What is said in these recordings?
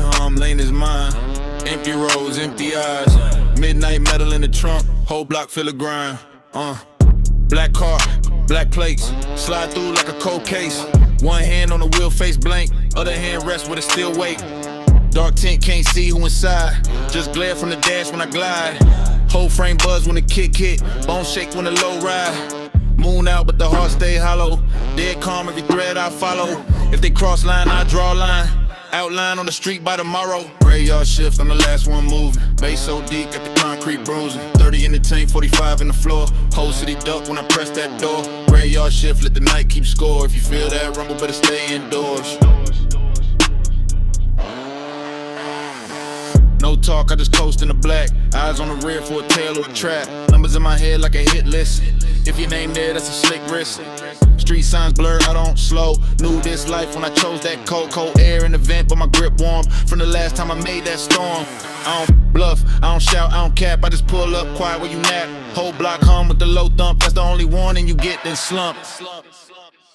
lane is mine. Empty roads, empty eyes. Midnight metal in the trunk, whole block full of grind. Uh, black car, black plates, slide through like a cold case. One hand on the wheel, face blank, other hand rest with a steel weight. Dark tint, can't see who inside. Just glare from the dash when I glide. Whole frame buzz when the kick hit, bone shake when the low ride. Moon out, but the heart stay hollow. Dead calm, every thread I follow. If they cross line, I draw line. Outline on the street by tomorrow. Graveyard shift, I'm the last one moving. Bass so deep, got the concrete bruising. 30 in the tank, 45 in the floor. Whole city duck when I press that door. Graveyard shift, let the night keep score. If you feel that rumble, better stay indoors. Talk, I just coast in the black. Eyes on the rear for a tail or a trap. Numbers in my head like a hit list. If your name there, that's a slick risk. Street signs blur, I don't slow. Knew this life when I chose that cold, cold air in the vent, but my grip warm from the last time I made that storm. I don't bluff, I don't shout, I don't cap. I just pull up quiet where you nap. Whole block hum with the low thump. That's the only warning you get, then slump.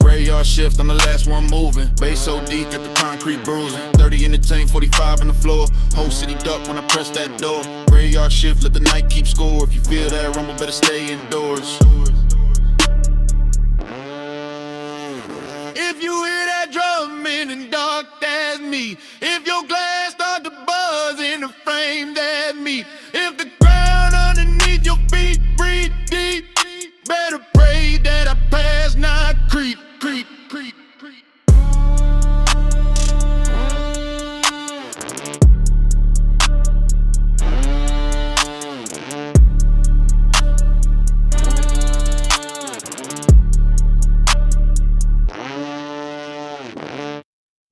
Graveyard shift, I'm the last one moving. Bass so deep, got the concrete bruising. 30 in the tank, 45 in the floor. Whole city duck when I press that door. Graveyard shift, let the night keep score. If you feel that rumble, better stay indoors. If you hear that drumming and dark, that's me.